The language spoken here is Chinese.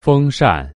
风扇。